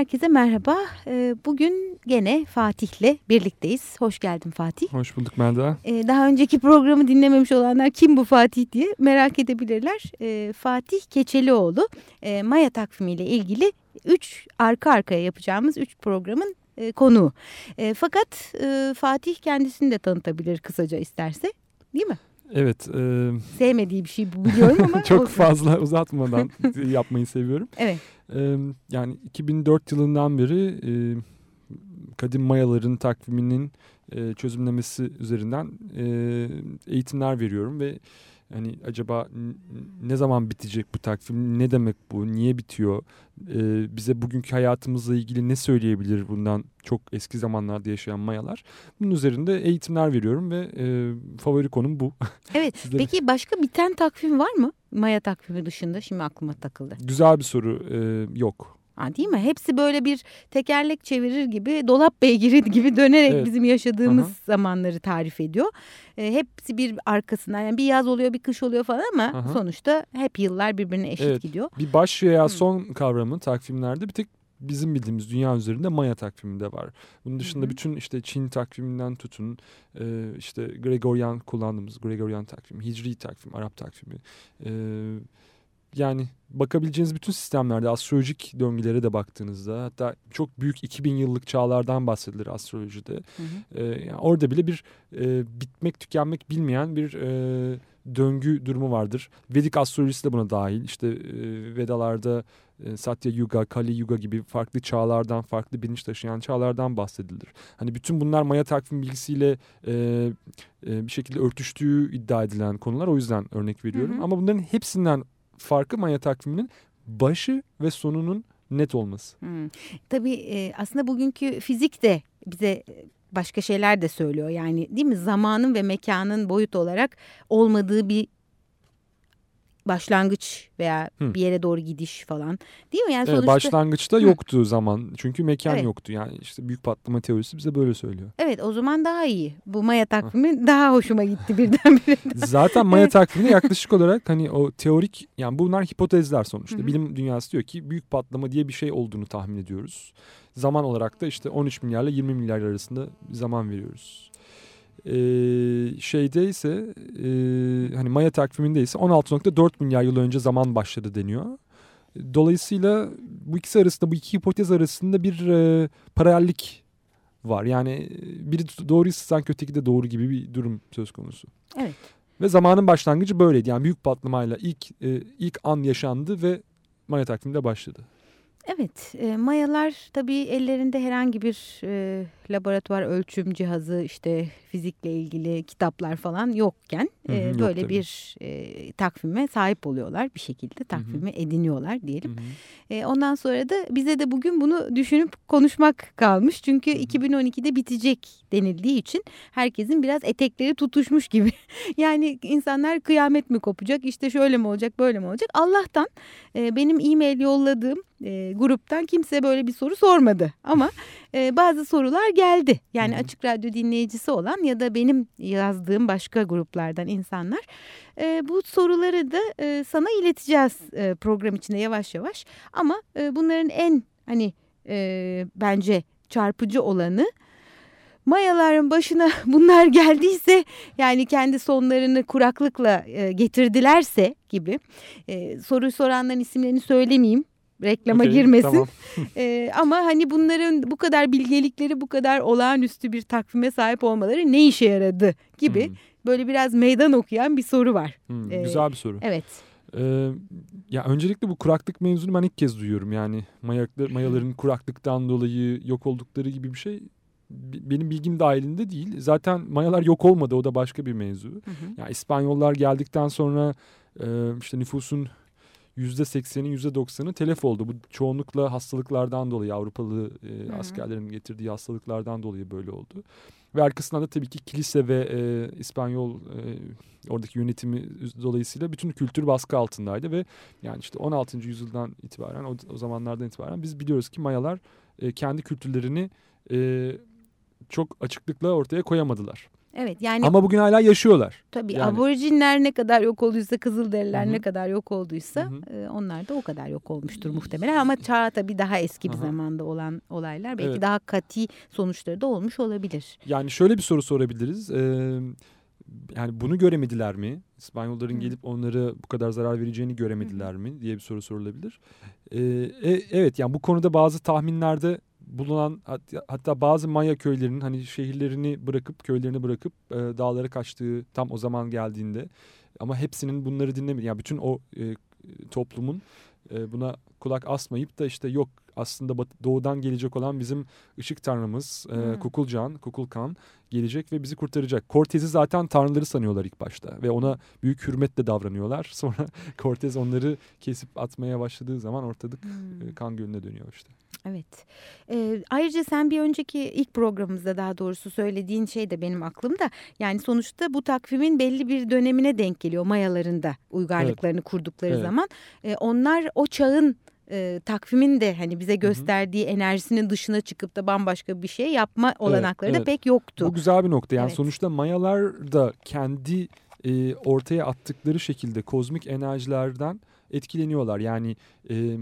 herkese merhaba. Ee, bugün gene Fatih'le birlikteyiz. Hoş geldin Fatih. Hoş bulduk Melda. Ee, daha önceki programı dinlememiş olanlar kim bu Fatih diye merak edebilirler. Ee, Fatih Keçelioğlu e, Maya takvimiyle ilgili 3 arka arkaya yapacağımız 3 programın e, konuğu. Fakat e, Fatih kendisini de tanıtabilir kısaca isterse değil mi? Evet. E... Sevmediği bir şey biliyorum ama. Çok olsun. fazla uzatmadan yapmayı seviyorum. Evet. Yani 2004 yılından beri e, kadim mayaların takviminin e, çözümlemesi üzerinden e, eğitimler veriyorum ve hani acaba ne zaman bitecek bu takvim ne demek bu niye bitiyor ee, bize bugünkü hayatımızla ilgili ne söyleyebilir bundan çok eski zamanlarda yaşayan mayalar bunun üzerinde eğitimler veriyorum ve e, favori konum bu. Evet peki başka biten takvim var mı maya takvimi dışında şimdi aklıma takıldı. Güzel bir soru ee, yok. Ha, değil mi? Hepsi böyle bir tekerlek çevirir gibi, dolap beygiri gibi dönerek evet. bizim yaşadığımız Aha. zamanları tarif ediyor. E, hepsi bir arkasından yani bir yaz oluyor bir kış oluyor falan ama Aha. sonuçta hep yıllar birbirine eşit evet. gidiyor. Bir baş veya son kavramı takvimlerde bir tek bizim bildiğimiz dünya üzerinde Maya takviminde var. Bunun dışında Hı-hı. bütün işte Çin takviminden tutun e, işte Gregorian kullandığımız Gregorian takvim, Hicri takvim, Arap takvimi, e, yani bakabileceğiniz bütün sistemlerde astrolojik döngülere de baktığınızda hatta çok büyük 2000 yıllık çağlardan bahsedilir astrolojide. Hı hı. Ee, yani orada bile bir e, bitmek tükenmek bilmeyen bir e, döngü durumu vardır. Vedik astrolojisi de buna dahil. İşte e, Vedalarda e, Satya Yuga, Kali Yuga gibi farklı çağlardan, farklı bilinç taşıyan çağlardan bahsedilir. Hani bütün bunlar Maya takvim bilgisiyle e, e, bir şekilde örtüştüğü iddia edilen konular. O yüzden örnek veriyorum. Hı hı. Ama bunların hepsinden farkı Maya takviminin başı ve sonunun net olması. Hmm. Tabii e, aslında bugünkü fizik de bize başka şeyler de söylüyor. Yani değil mi zamanın ve mekanın boyut olarak olmadığı bir başlangıç veya Hı. bir yere doğru gidiş falan değil mi? Yani evet, sonuçta... Başlangıçta Hı. yoktu zaman çünkü mekan evet. yoktu yani işte büyük patlama teorisi bize böyle söylüyor. Evet o zaman daha iyi bu Maya takvimi Hı. daha hoşuma gitti birdenbire. Zaten Maya takvimi yaklaşık olarak hani o teorik yani bunlar hipotezler sonuçta. Hı. Bilim dünyası diyor ki büyük patlama diye bir şey olduğunu tahmin ediyoruz. Zaman olarak da işte 13 milyarla 20 milyar arasında zaman veriyoruz e, şeyde ise e, hani Maya takviminde ise 16.4 milyar yıl önce zaman başladı deniyor. Dolayısıyla bu ikisi arasında bu iki hipotez arasında bir e, paralellik var. Yani biri doğruysa sanki öteki de doğru gibi bir durum söz konusu. Evet. Ve zamanın başlangıcı böyleydi. Yani büyük patlamayla ilk e, ilk an yaşandı ve Maya takviminde başladı. Evet, e, mayalar tabii ellerinde herhangi bir e, laboratuvar ölçüm cihazı işte fizikle ilgili kitaplar falan yokken hı hı, e, böyle yok bir e, takvime sahip oluyorlar bir şekilde takvimi hı hı. ediniyorlar diyelim. Hı hı. E, ondan sonra da bize de bugün bunu düşünüp konuşmak kalmış çünkü hı hı. 2012'de bitecek denildiği için herkesin biraz etekleri tutuşmuş gibi. yani insanlar kıyamet mi kopacak işte şöyle mi olacak böyle mi olacak Allah'tan e, benim e-mail yolladığım e, gruptan kimse böyle bir soru sormadı ama e, bazı sorular geldi. Yani Hı-hı. açık radyo dinleyicisi olan ya da benim yazdığım başka gruplardan insanlar e, bu soruları da e, sana ileteceğiz e, program içinde yavaş yavaş. Ama e, bunların en hani e, bence çarpıcı olanı Mayaların başına bunlar geldiyse yani kendi sonlarını kuraklıkla e, getirdilerse gibi e, soruyu soranların isimlerini söylemeyeyim reklama okay, girmesin. Tamam. ee, ama hani bunların bu kadar bilgelikleri bu kadar olağanüstü bir takvime sahip olmaları ne işe yaradı gibi hmm. böyle biraz meydan okuyan bir soru var. Hmm, ee, güzel bir soru. Evet. Ee, ya öncelikle bu kuraklık mevzunu ben ilk kez duyuyorum. Yani mayaklar, mayaların kuraklıktan dolayı yok oldukları gibi bir şey benim bilgim dahilinde değil. Zaten mayalar yok olmadı o da başka bir mevzu. Hı hı. Yani İspanyollar geldikten sonra işte nüfusun %80'i %90'ı telef oldu. Bu çoğunlukla hastalıklardan dolayı Avrupalı e, askerlerin getirdiği hastalıklardan dolayı böyle oldu. Ve arkasından da tabii ki kilise ve e, İspanyol e, oradaki yönetimi dolayısıyla bütün kültür baskı altındaydı ve yani işte 16. yüzyıldan itibaren o, o zamanlardan itibaren biz biliyoruz ki Mayalar e, kendi kültürlerini e, çok açıklıkla ortaya koyamadılar. Evet yani ama bugün hala yaşıyorlar. Tabii yani, aborjinler ne kadar yok olduysa Kızılderililer Hı-hı. ne kadar yok olduysa E, onlar da o kadar yok olmuştur muhtemelen ama çağ tabii daha eski bir Hı-hı. zamanda olan olaylar belki evet. daha kati sonuçları da olmuş olabilir. Yani şöyle bir soru sorabiliriz. Ee, yani bunu göremediler mi? İspanyolların Hı. gelip onları bu kadar zarar vereceğini göremediler Hı. mi diye bir soru sorulabilir. Ee, e, evet yani bu konuda bazı tahminlerde bulunan hatta bazı Maya köylerinin hani şehirlerini bırakıp köylerini bırakıp e, dağlara kaçtığı tam o zaman geldiğinde ama hepsinin bunları dinlemedi. Yani bütün o e, toplumun e, buna kulak asmayıp da işte yok aslında doğudan gelecek olan bizim ışık tanrımız e, hmm. Kukulcan, Kukulkan gelecek ve bizi kurtaracak. Cortez'i zaten tanrıları sanıyorlar ilk başta ve ona büyük hürmetle davranıyorlar. Sonra Cortez onları kesip atmaya başladığı zaman ortalık hmm. E, kan gölüne dönüyor işte. Evet. Ee, ayrıca sen bir önceki ilk programımızda daha doğrusu söylediğin şey de benim aklımda. Yani sonuçta bu takvimin belli bir dönemine denk geliyor Mayaların uygarlıklarını evet. kurdukları evet. zaman. Ee, onlar o çağın e, takvimin de hani bize gösterdiği Hı-hı. enerjisinin dışına çıkıp da bambaşka bir şey yapma olanakları evet, da pek yoktu. Bu güzel bir nokta. Yani evet. sonuçta Mayalar da kendi e, ortaya attıkları şekilde kozmik enerjilerden etkileniyorlar. Yani e,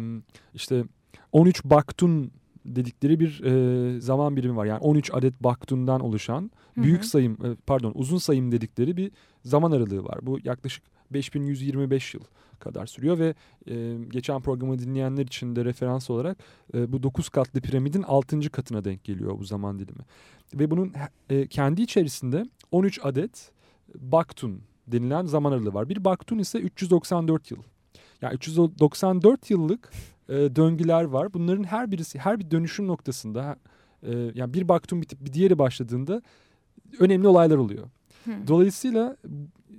işte 13 baktun dedikleri bir e, zaman birimi var. Yani 13 adet baktundan oluşan büyük sayım e, pardon uzun sayım dedikleri bir zaman aralığı var. Bu yaklaşık 5125 yıl kadar sürüyor ve e, geçen programı dinleyenler için de referans olarak e, bu 9 katlı piramidin 6. katına denk geliyor bu zaman dilimi. Ve bunun e, kendi içerisinde 13 adet baktun denilen zaman aralığı var. Bir baktun ise 394 yıl. Yani 394 yıllık e, döngüler var. Bunların her birisi her bir dönüşüm noktasında e, yani bir baktun bitip bir diğeri başladığında önemli olaylar oluyor. Dolayısıyla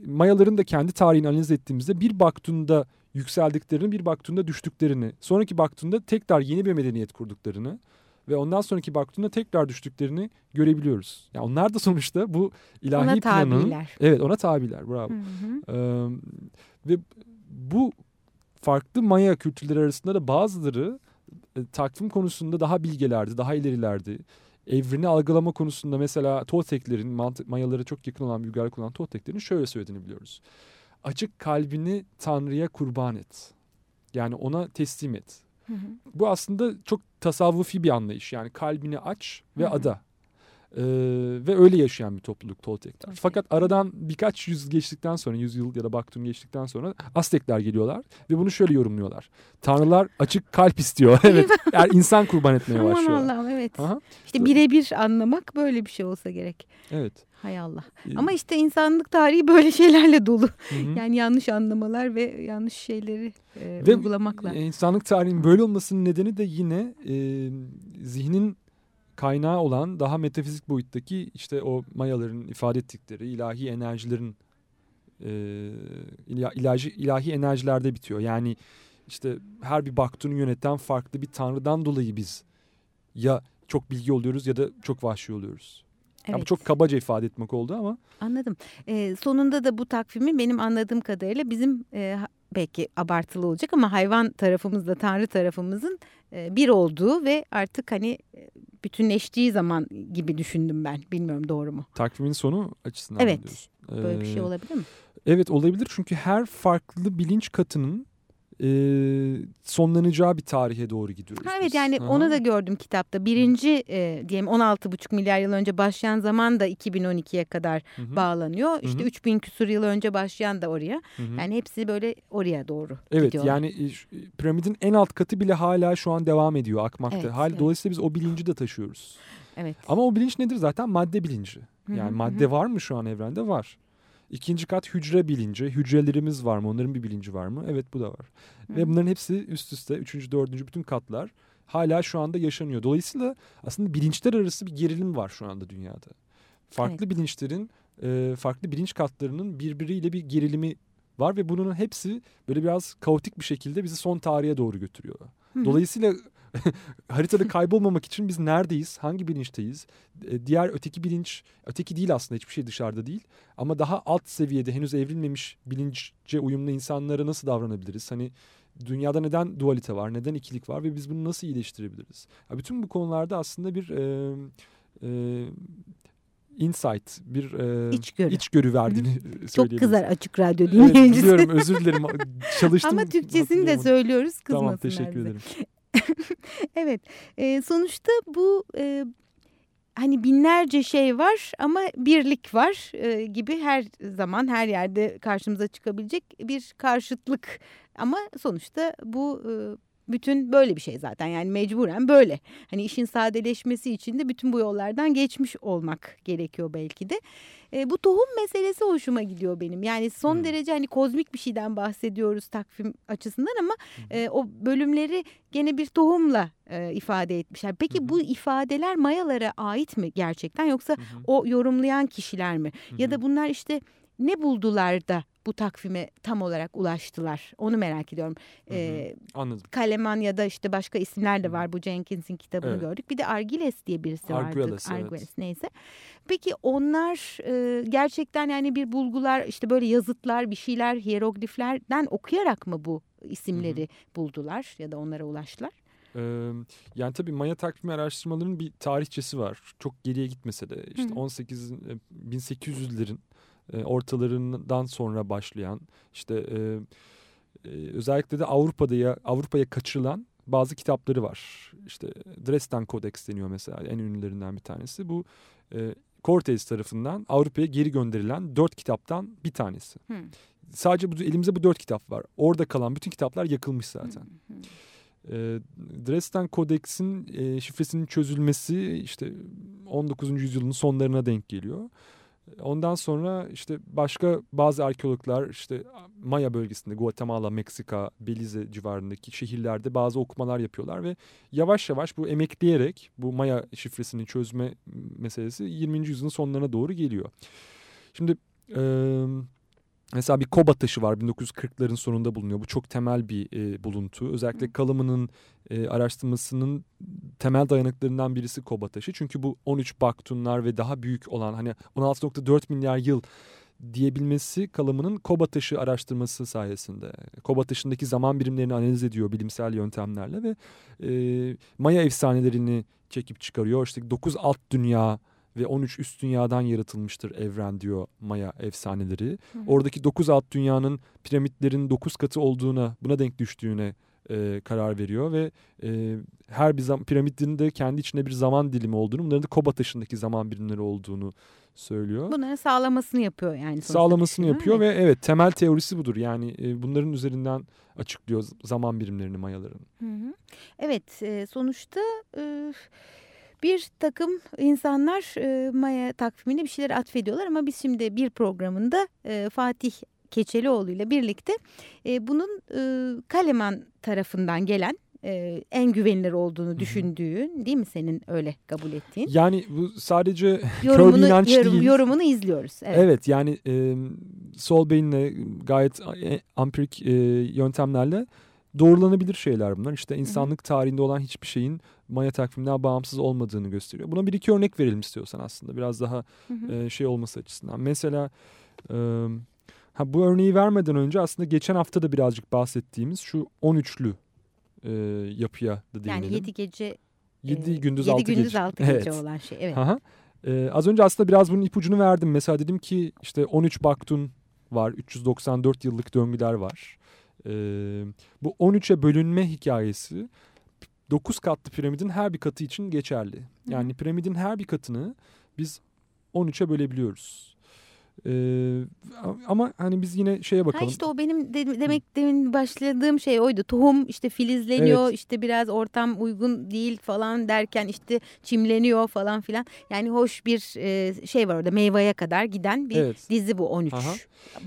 Mayaların da kendi tarihini analiz ettiğimizde bir baktunda yükseldiklerini bir baktunda düştüklerini sonraki baktunda tekrar yeni bir medeniyet kurduklarını ve ondan sonraki baktığında tekrar düştüklerini görebiliyoruz. Yani onlar da sonuçta bu ilahi ona planın tabiler. evet ona tabiler bravo. Hı hı. Ee, ve bu farklı Maya kültürleri arasında da bazıları e, takvim konusunda daha bilgelerdi, daha ilerilerdi. Evreni algılama konusunda mesela Tolteklerin, Mayalara çok yakın olan bir uygarlık olan Tolteklerin şöyle söylediğini biliyoruz. Açık kalbini Tanrı'ya kurban et. Yani ona teslim et. Hı hı. Bu aslında çok tasavvufi bir anlayış. Yani kalbini aç ve hı hı. ada. Ee, ve öyle yaşayan bir topluluk Toltekler. Toltek. Fakat aradan birkaç yüz geçtikten sonra, yüz yıl ya da baktım geçtikten sonra Aztekler geliyorlar ve bunu şöyle yorumluyorlar. Tanrılar açık kalp istiyor. evet. Yani insan kurban etmeye başlıyor. Aman Allah'ım evet. Aha. İşte birebir anlamak böyle bir şey olsa gerek. Evet. Hay Allah. Ee, Ama işte insanlık tarihi böyle şeylerle dolu. Hı. Yani yanlış anlamalar ve yanlış şeyleri e, ve uygulamakla. İnsanlık tarihinin böyle olmasının nedeni de yine e, zihnin kaynağı olan daha metafizik boyuttaki işte o Mayaların ifade ettikleri ilahi enerjilerin e, ilahi, ilahi enerjilerde bitiyor. Yani işte her bir baktığını yöneten farklı bir tanrıdan dolayı biz ya çok bilgi oluyoruz ya da çok vahşi oluyoruz. Evet. Yani çok kabaca ifade etmek oldu ama. Anladım. Ee, sonunda da bu takvimi benim anladığım kadarıyla bizim e, belki abartılı olacak ama hayvan tarafımızla tanrı tarafımızın bir olduğu ve artık hani e, bütünleştiği zaman gibi düşündüm ben. Bilmiyorum doğru mu? Takvimin sonu açısından Evet. Diyorsun. Böyle bir şey olabilir mi? Evet olabilir çünkü her farklı bilinç katının e, sonlanacağı bir tarihe doğru gidiyoruz. Ha, evet yani Aha. onu da gördüm kitapta. Birinci e, diyelim 16,5 milyar yıl önce başlayan zaman da 2012'ye kadar Hı-hı. bağlanıyor. Hı-hı. İşte 3000 küsur yıl önce başlayan da oraya. Hı-hı. Yani hepsi böyle oraya doğru evet, gidiyorlar. Evet yani piramidin en alt katı bile hala şu an devam ediyor akmakta. Evet, Hal, evet. Dolayısıyla biz o bilinci de taşıyoruz. Evet. Ama o bilinç nedir zaten? Madde bilinci. Yani Hı-hı. madde var mı şu an evrende? Var. İkinci kat hücre bilinci. Hücrelerimiz var mı? Onların bir bilinci var mı? Evet bu da var. Hı. Ve bunların hepsi üst üste üçüncü, dördüncü bütün katlar hala şu anda yaşanıyor. Dolayısıyla aslında bilinçler arası bir gerilim var şu anda dünyada. Farklı evet. bilinçlerin, e, farklı bilinç katlarının birbiriyle bir gerilimi var ve bunun hepsi böyle biraz kaotik bir şekilde bizi son tarihe doğru götürüyor. Hı. Dolayısıyla haritada kaybolmamak için biz neredeyiz? Hangi bilinçteyiz? E, diğer öteki bilinç, öteki değil aslında hiçbir şey dışarıda değil. Ama daha alt seviyede henüz evrilmemiş bilince uyumlu insanlara nasıl davranabiliriz? Hani dünyada neden dualite var, neden ikilik var ve biz bunu nasıl iyileştirebiliriz? Ya bütün bu konularda aslında bir e, e, insight, bir e, içgörü. içgörü verdiğini söyleyebiliriz. Çok kızar açık radyo dinleyicisi. Evet, biliyorum özür dilerim. Çalıştım. Ama Türkçesini de söylüyoruz kızmasınlar Tamam teşekkür bize. ederim. evet e, sonuçta bu e, hani binlerce şey var ama birlik var e, gibi her zaman her yerde karşımıza çıkabilecek bir karşıtlık. Ama sonuçta bu e, bütün böyle bir şey zaten yani mecburen böyle. Hani işin sadeleşmesi için de bütün bu yollardan geçmiş olmak gerekiyor belki de. E, bu tohum meselesi hoşuma gidiyor benim. Yani son Hmm. derece hani kozmik bir şeyden bahsediyoruz takvim açısından ama e, o bölümleri gene bir tohumla e, ifade etmişler. Peki hı. bu ifadeler Mayalara ait mi gerçekten yoksa hı, o yorumlayan kişiler mi? hı Ya da bunlar işte ne buldular da bu takvime tam olarak ulaştılar? Onu merak ediyorum. Hı hı. E, Anladım. Kaleman ya da işte başka isimler de Hı. var. Bu Jenkins'in kitabını Evet. gördük. Bir de Argiles diye birisi vardı. Arguelles, evet. Arguelles neyse. Peki onlar e, gerçekten yani bir bulgular işte böyle yazıtlar bir şeyler hierogliflerden okuyarak mı bu isimleri buldular ya da onlara ulaştılar? Ee, yani tabii Maya takvimi araştırmalarının bir tarihçesi var. Çok geriye gitmese de işte Hı hı. 18 e, 1800'lerin e, ortalarından sonra başlayan işte e, e, özellikle de Avrupa'da ya Avrupa'ya kaçırılan bazı kitapları var. İşte Dresden Kodeks deniyor mesela en ünlülerinden bir tanesi. Bu e, Cortez tarafından Avrupa'ya geri gönderilen dört kitaptan bir tanesi. Hı. Sadece bu, elimizde bu dört kitap var. Orada kalan bütün kitaplar yakılmış zaten. Hı. E, Dresden Kodeks'in e, şifresinin çözülmesi işte 19. yüzyılın sonlarına denk geliyor. Ondan sonra işte başka bazı arkeologlar işte Maya bölgesinde Guatemala, Meksika, Belize civarındaki şehirlerde bazı okumalar yapıyorlar ve yavaş yavaş bu emekleyerek bu Maya şifresini çözme meselesi 20. yüzyılın sonlarına doğru geliyor. Şimdi e, Mesela bir Koba taşı var 1940'ların sonunda bulunuyor. Bu çok temel bir e, buluntu. Özellikle. Kalımı'nın e, araştırmasının temel dayanıklarından birisi Koba taşı. Çünkü bu 13 baktunlar ve daha büyük olan hani 16.4 milyar yıl diyebilmesi Kalımı'nın Koba taşı araştırması sayesinde. Koba taşındaki zaman birimlerini analiz ediyor bilimsel yöntemlerle ve e, Maya efsanelerini çekip çıkarıyor. İşte 9 alt dünya ve 13 üst dünyadan yaratılmıştır evren diyor Maya efsaneleri. Hı hı. Oradaki 9 alt dünyanın piramitlerin 9 katı olduğuna, buna denk düştüğüne e, karar veriyor ve e, her bir zam piramitlerin de kendi içinde bir zaman dilimi olduğunu, bunların da Koba taşındaki zaman birimleri olduğunu söylüyor. Bunların sağlamasını yapıyor yani. Sağlamasını yapıyor ve evet temel teorisi budur. Yani e, bunların üzerinden açıklıyor zaman birimlerini Mayaların. Hı hı. Evet e, sonuçta e, bir takım insanlar e, Maya takvimine bir şeyler atfediyorlar ama biz şimdi bir programında e, Fatih Keçelioğlu ile birlikte e, bunun e, Kaleman tarafından gelen e, en güvenilir olduğunu düşündüğün değil mi senin öyle kabul ettiğin? Yani bu sadece Yorumunu, inanç yorum- değil. yorumunu izliyoruz. Evet. Evet, yani e, Solbein'le gayet e, ampirik e, yöntemlerle doğrulanabilir şeyler bunlar. İşte insanlık tarihinde olan hiçbir şeyin Maya takviminden bağımsız olmadığını gösteriyor. Buna bir iki örnek verelim istiyorsan aslında biraz daha Hı hı. e, şey olması açısından. Mesela e, ha, bu örneği vermeden önce aslında geçen hafta da birazcık bahsettiğimiz şu 13'lü e, yapıya da değinelim. yani yedi gece 7 e, gündüz yedi 6 gündüz gece. altı gece Evet. olan şey. Evet. Aha. Ee, az önce aslında biraz bunun ipucunu verdim. Mesela dedim ki işte 13 baktun var, 394 yıllık döngüler var. Ee, bu 13'e bölünme hikayesi 9 katlı piramidin her bir katı için geçerli. Yani piramidin her bir katını biz 13'e bölebiliyoruz. Ee, ama hani biz yine şeye Ha bakalım. işte o benim de- demek demin başladığım şey oydu. Tohum işte filizleniyor Evet. işte biraz ortam uygun değil falan derken işte çimleniyor falan filan. Yani hoş bir e, şey var orada meyveye kadar giden bir Evet. dizi bu 13 Aha.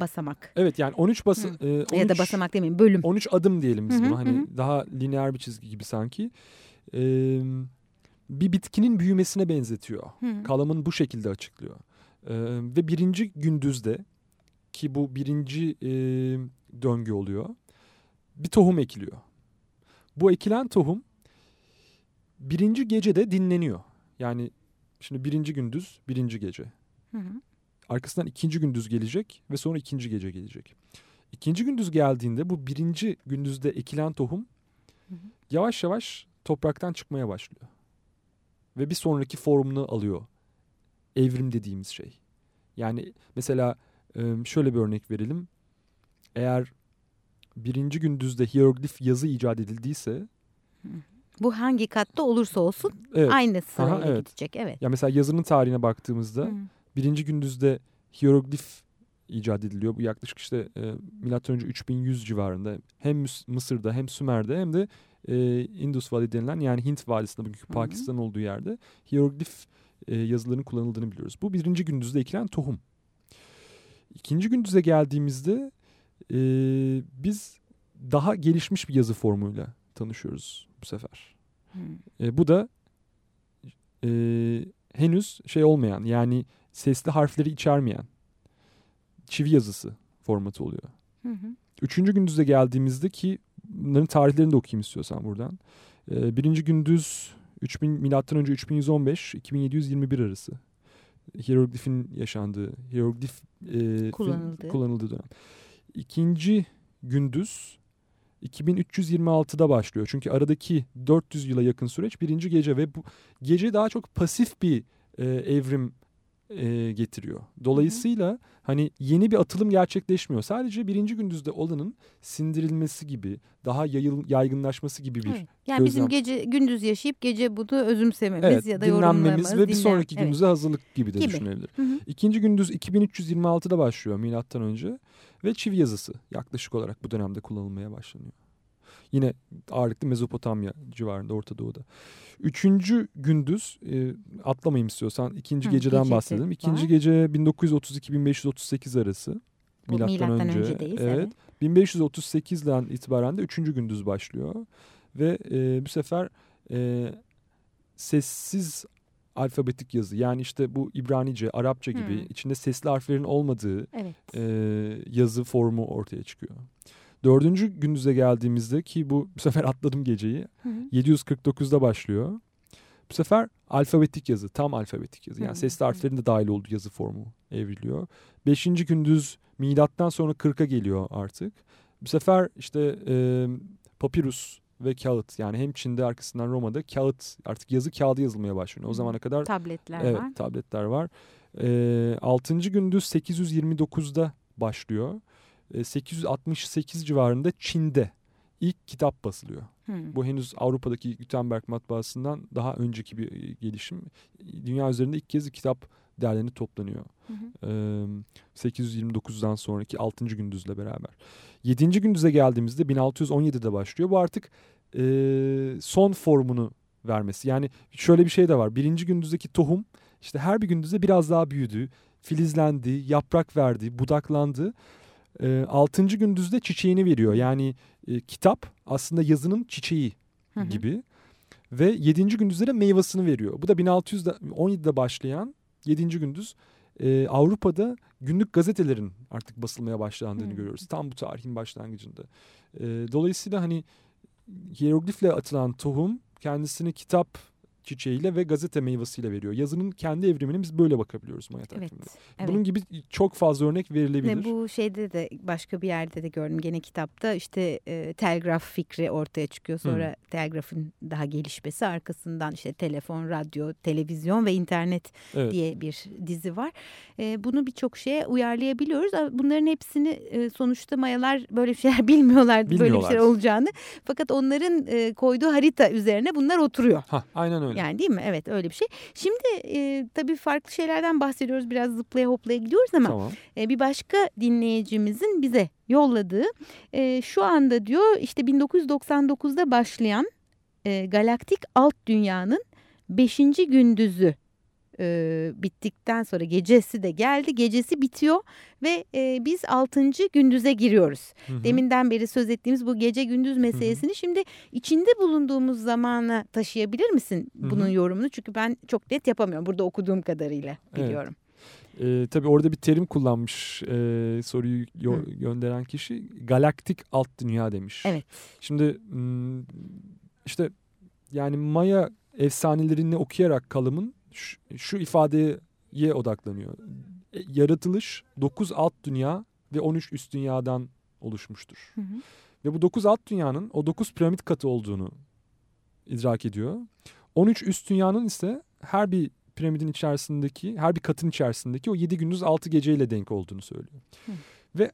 basamak. Evet yani 13 bası Hı. e, 13 Ya da basamak demeyin bölüm. 13 adım diyelim biz buna. Hani hı daha lineer bir çizgi gibi sanki. Ee, bir bitkinin büyümesine benzetiyor. Hı. Kalamın bu şekilde açıklıyor. Ve birinci gündüzde ki bu birinci e, döngü oluyor. Bir tohum ekiliyor. Bu ekilen tohum birinci gecede dinleniyor. Yani şimdi birinci gündüz, birinci gece. Hı hı. Arkasından ikinci gündüz gelecek ve sonra ikinci gece gelecek. İkinci gündüz geldiğinde bu birinci gündüzde ekilen tohum Hı hı. yavaş yavaş topraktan çıkmaya başlıyor. Ve bir sonraki formunu alıyor. Evrim dediğimiz şey. Yani mesela şöyle bir örnek verelim. Eğer birinci gündüzde hieroglif yazı icat edildiyse bu hangi katta olursa olsun evet. aynı sırayla Aha, evet. gidecek. Evet. Ya mesela yazının tarihine baktığımızda Hı. birinci gündüzde hieroglif icat ediliyor. Bu yaklaşık işte e, milattan önce 3100 civarında hem Mısır'da hem Sümer'de hem de e, Indus Valley denilen yani Hint Vadisi'nde bugünkü Pakistan olduğu yerde hieroglif e, yazıların kullanıldığını biliyoruz. Bu birinci gündüzde ekilen tohum. İkinci gündüze geldiğimizde e, biz daha gelişmiş bir yazı formuyla tanışıyoruz bu sefer. Hmm. E, bu da e, henüz şey olmayan yani sesli harfleri içermeyen çivi yazısı formatı oluyor. Hı hı. Üçüncü gündüze geldiğimizde ki bunların tarihlerini de okuyayım istiyorsan buradan. Ee, birinci gündüz 3000 milattan önce 3115 2721 arası. Hieroglifin yaşandığı, hieroglif e, kullanıldığı. kullanıldığı dönem. İkinci gündüz 2326'da başlıyor. Çünkü aradaki 400 yıla yakın süreç birinci gece ve bu gece daha çok pasif bir e, evrim e, getiriyor. Dolayısıyla hı hı. hani yeni bir atılım gerçekleşmiyor. Sadece birinci gündüzde olanın sindirilmesi gibi, daha yayıl, yaygınlaşması gibi bir evet. Yani gözlem. bizim gece gündüz yaşayıp gece bunu özümsememiz evet, ya da yorumlamamız. ve bir sonraki evet. hazırlık gibi de gibi. düşünebilir. Hı hı. İkinci gündüz 2326'da başlıyor milattan önce ve çivi yazısı yaklaşık olarak bu dönemde kullanılmaya başlanıyor. Yine ağırlıklı Mezopotamya civarında Orta Doğu'da. Üçüncü gündüz e, atlamayayım istiyorsan ikinci Hı, geceden bahsedelim. İkinci var. gece 1932-1538 arası. Bu milattan, milattan önce. öncedeyiz. Evet. evet. 1538'den itibaren de üçüncü gündüz başlıyor. Ve e, bu sefer e, sessiz alfabetik yazı yani işte bu İbranice, Arapça gibi hmm. içinde sesli harflerin olmadığı evet. e, yazı formu ortaya çıkıyor. Dördüncü gündüze geldiğimizde ki bu bu sefer atladım geceyi. Hı hı. 749'da başlıyor. Bu sefer alfabetik yazı, tam alfabetik yazı. Yani hı hı. sesli harflerin de dahil olduğu yazı formu evriliyor. Beşinci gündüz milattan sonra 40'a geliyor artık. Bu sefer işte e, papirus ve kağıt yani hem Çin'de arkasından Roma'da kağıt artık yazı kağıdı yazılmaya başlıyor. O zamana kadar tabletler evet, var. tabletler var. E, 6. gündüz 829'da başlıyor. 868 civarında Çin'de ilk kitap basılıyor. Hmm. Bu henüz Avrupa'daki Gutenberg matbaasından daha önceki bir e, gelişim. Dünya üzerinde ilk kez kitap değerlerini toplanıyor. Hı hı. 829'dan sonraki 6. gündüzle beraber. 7. gündüze geldiğimizde 1617'de başlıyor. Bu artık e, son formunu vermesi. Yani şöyle bir şey de var. Birinci gündüzdeki tohum işte her bir gündüzde biraz daha büyüdü, filizlendi, yaprak verdi, budaklandı. E, altıncı gündüzde çiçeğini veriyor. Yani e, kitap aslında yazının çiçeği hı hı. gibi. Ve yedinci gündüzde de meyvasını veriyor. Bu da 1617'de başlayan yedinci gündüz e, Avrupa'da günlük gazetelerin artık basılmaya başlandığını hmm. görüyoruz. Tam bu tarihin başlangıcında. E, dolayısıyla hani hieroglifle atılan tohum kendisini kitap çiçeğiyle ve gazete meyvesiyle veriyor. Yazının kendi evrimine biz böyle bakabiliyoruz Maya takviminde. Evet, evet. Bunun gibi çok fazla örnek verilebilir. Ve bu şeyde de başka bir yerde de gördüm gene kitapta işte e, telgraf fikri ortaya çıkıyor. Sonra hmm. telgrafın daha gelişmesi arkasından işte telefon, radyo, televizyon ve internet evet. diye bir dizi var. E, bunu birçok şeye uyarlayabiliyoruz. Bunların hepsini e, sonuçta Mayalar böyle şeyler bilmiyorlardı Bilmiyorlar. böyle bir şey olacağını. Fakat onların e, koyduğu harita üzerine bunlar oturuyor. Ha, aynen öyle öyle. Yani değil mi? Evet öyle bir şey. Şimdi e, tabii farklı şeylerden bahsediyoruz. Biraz zıplaya hoplaya gidiyoruz ama tamam. e, bir başka dinleyicimizin bize yolladığı e, şu anda diyor işte 1999'da başlayan e, galaktik alt dünyanın beşinci gündüzü e, bittikten sonra gecesi de geldi. Gecesi bitiyor ve e, biz altıncı gündüze giriyoruz. Hı hı. Deminden beri söz ettiğimiz bu gece gündüz meselesini hı hı. şimdi içinde bulunduğumuz zamana taşıyabilir misin bunun hı hı. yorumunu? Çünkü ben çok net yapamıyorum burada okuduğum kadarıyla biliyorum. Evet. Ee, tabii orada bir terim kullanmış e, soruyu yo- gönderen kişi galaktik alt dünya demiş. Evet. Şimdi işte yani Maya efsanelerini okuyarak kalımın şu, şu ifadeye odaklanıyor. E, yaratılış 9 alt dünya ve 13 üst dünyadan oluşmuştur. Hı hı. Ve bu 9 alt dünyanın o 9 piramit katı olduğunu idrak ediyor. 13 üst dünyanın ise her bir piramidin içerisindeki her bir katın içerisindeki o 7 gündüz 6 geceyle denk olduğunu söylüyor. Hı. Ve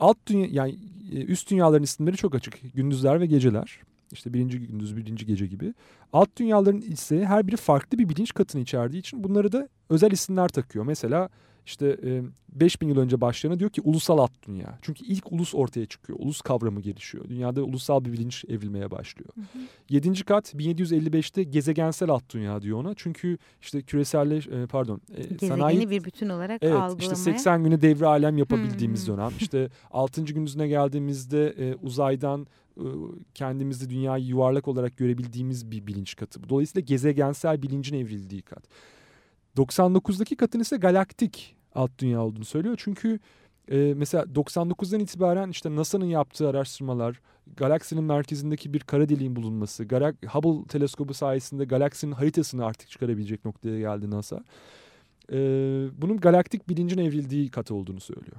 alt dünya yani e, üst dünyaların isimleri çok açık. Gündüzler ve geceler. İşte birinci gündüz, birinci gece gibi. Alt dünyaların ise her biri farklı bir bilinç katını içerdiği için bunları da özel isimler takıyor. Mesela işte e, 5000 yıl önce başlayana diyor ki ulusal alt dünya. Çünkü ilk ulus ortaya çıkıyor. Ulus kavramı gelişiyor. Dünyada ulusal bir bilinç evrilmeye başlıyor. Hı hı. Yedinci kat 1755'te gezegensel alt dünya diyor ona. Çünkü işte küreselleş e, pardon e, Gezegeni sanayi bir bütün olarak evet, algılamaya. işte 80 günü devre alem yapabildiğimiz hmm. dönem. İşte 6. gündüzüne geldiğimizde e, uzaydan kendimizi dünyayı yuvarlak olarak görebildiğimiz bir bilinç katı. Dolayısıyla gezegensel bilincin evrildiği kat. 99'daki katın ise galaktik alt dünya olduğunu söylüyor. Çünkü e, mesela 99'dan itibaren işte NASA'nın yaptığı araştırmalar, galaksinin merkezindeki bir kara deliğin bulunması, Hubble teleskobu sayesinde galaksinin haritasını artık çıkarabilecek noktaya geldi NASA. E, bunun galaktik bilincin evrildiği kat olduğunu söylüyor.